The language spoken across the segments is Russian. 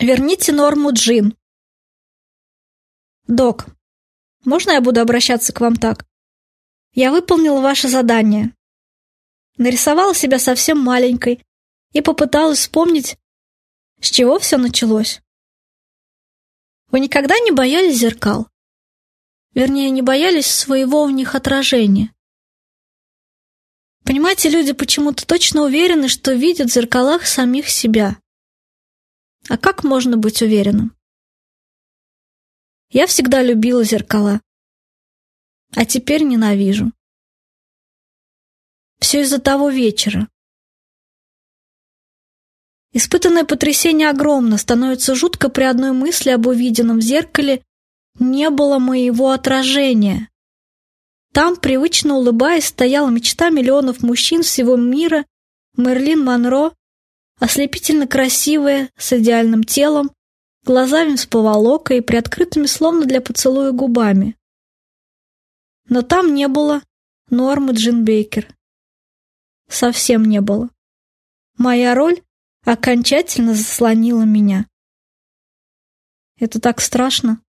Верните норму Джин. Док, можно я буду обращаться к вам так? Я выполнила ваше задание. Нарисовала себя совсем маленькой и попыталась вспомнить, с чего все началось. Вы никогда не боялись зеркал? Вернее, не боялись своего в них отражения. Понимаете, люди почему-то точно уверены, что видят в зеркалах самих себя. А как можно быть уверенным? Я всегда любила зеркала, а теперь ненавижу. Все из-за того вечера. Испытанное потрясение огромно, становится жутко при одной мысли об увиденном в зеркале не было моего отражения. Там, привычно улыбаясь, стояла мечта миллионов мужчин всего мира Мерлин Монро, ослепительно красивая, с идеальным телом, глазами с и приоткрытыми словно для поцелуя губами. Но там не было Нормы Джин Бейкер. Совсем не было. Моя роль окончательно заслонила меня. Это так страшно.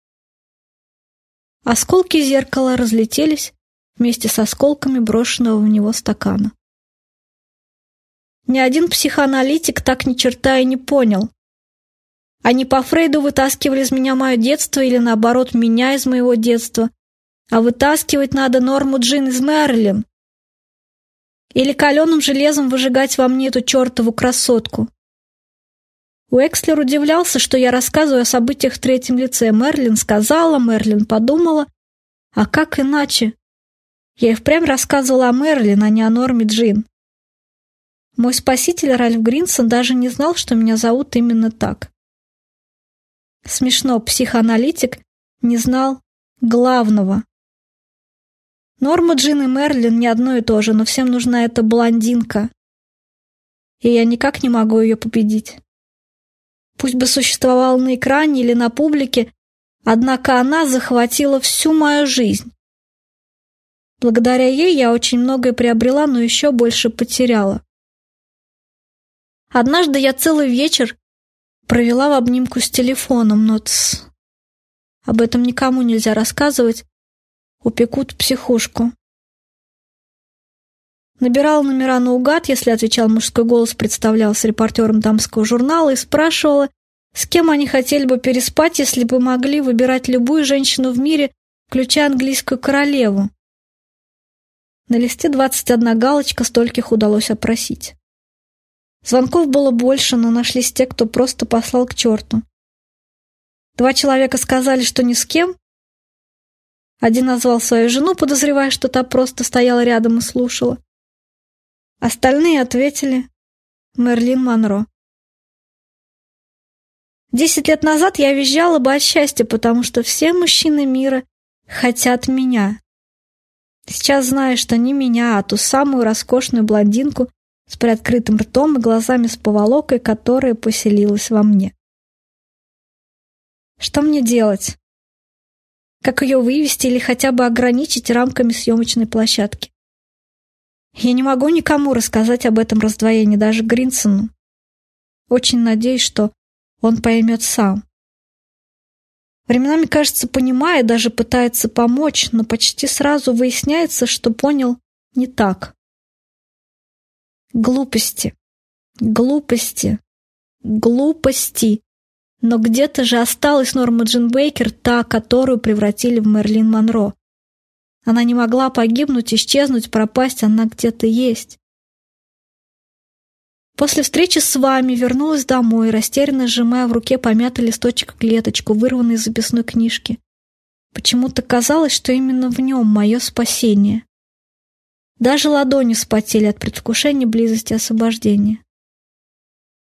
Осколки зеркала разлетелись вместе с осколками брошенного в него стакана. Ни один психоаналитик так ни черта и не понял. Они по Фрейду вытаскивали из меня мое детство или, наоборот, меня из моего детства. А вытаскивать надо норму Джин из Мерлин. Или каленым железом выжигать во мне эту чертову красотку. Уэкслер удивлялся, что я рассказываю о событиях в третьем лице. Мерлин сказала, Мерлин подумала. А как иначе? Я и впрямь рассказывала о Мерлин, а не о Норме Джин. Мой спаситель Ральф Гринсон даже не знал, что меня зовут именно так. Смешно, психоаналитик не знал главного. Норма Джин и Мерлин не одно и то же, но всем нужна эта блондинка. И я никак не могу ее победить. Пусть бы существовала на экране или на публике, однако она захватила всю мою жизнь. Благодаря ей я очень многое приобрела, но еще больше потеряла. Однажды я целый вечер провела в обнимку с телефоном, но тс, об этом никому нельзя рассказывать, упекут психушку. Набирала номера наугад, если отвечал мужской голос, представлялся репортером дамского журнала и спрашивала, с кем они хотели бы переспать, если бы могли выбирать любую женщину в мире, включая английскую королеву. На листе 21 галочка, стольких удалось опросить. Звонков было больше, но нашлись те, кто просто послал к черту. Два человека сказали, что ни с кем. Один назвал свою жену, подозревая, что та просто стояла рядом и слушала. Остальные ответили Мерлин Монро. Десять лет назад я визжала бы от счастья, потому что все мужчины мира хотят меня. Сейчас знаю, что не меня, а ту самую роскошную блондинку, с приоткрытым ртом и глазами с поволокой, которая поселилась во мне. Что мне делать? Как ее вывести или хотя бы ограничить рамками съемочной площадки? Я не могу никому рассказать об этом раздвоении, даже Гринсону. Очень надеюсь, что он поймет сам. Временами, кажется, понимая, даже пытается помочь, но почти сразу выясняется, что понял не так. Глупости. Глупости. Глупости. Но где-то же осталась Норма Джин Бейкер, та, которую превратили в Мерлин Монро. Она не могла погибнуть, исчезнуть, пропасть, она где-то есть. После встречи с вами вернулась домой, растерянно сжимая в руке помятый листочек клеточку, вырванный из записной книжки. Почему-то казалось, что именно в нем мое спасение. Даже ладони вспотели от предвкушения близости освобождения.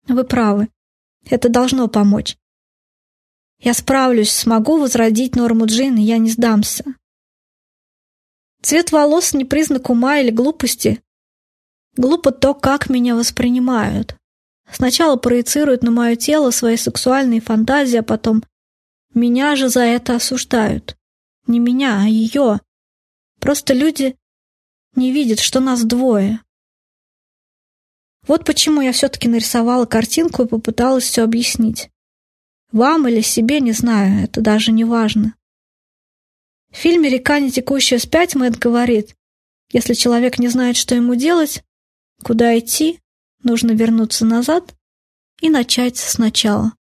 Вы правы. Это должно помочь. Я справлюсь, смогу возродить норму Джин, и я не сдамся. Цвет волос не признак ума или глупости. Глупо то, как меня воспринимают. Сначала проецируют на мое тело свои сексуальные фантазии, а потом меня же за это осуждают. Не меня, а ее. Просто люди не видит, что нас двое. Вот почему я все-таки нарисовала картинку и попыталась все объяснить. Вам или себе, не знаю, это даже не важно. В фильме «Река, не текущая спять» Мэтт говорит, если человек не знает, что ему делать, куда идти, нужно вернуться назад и начать сначала.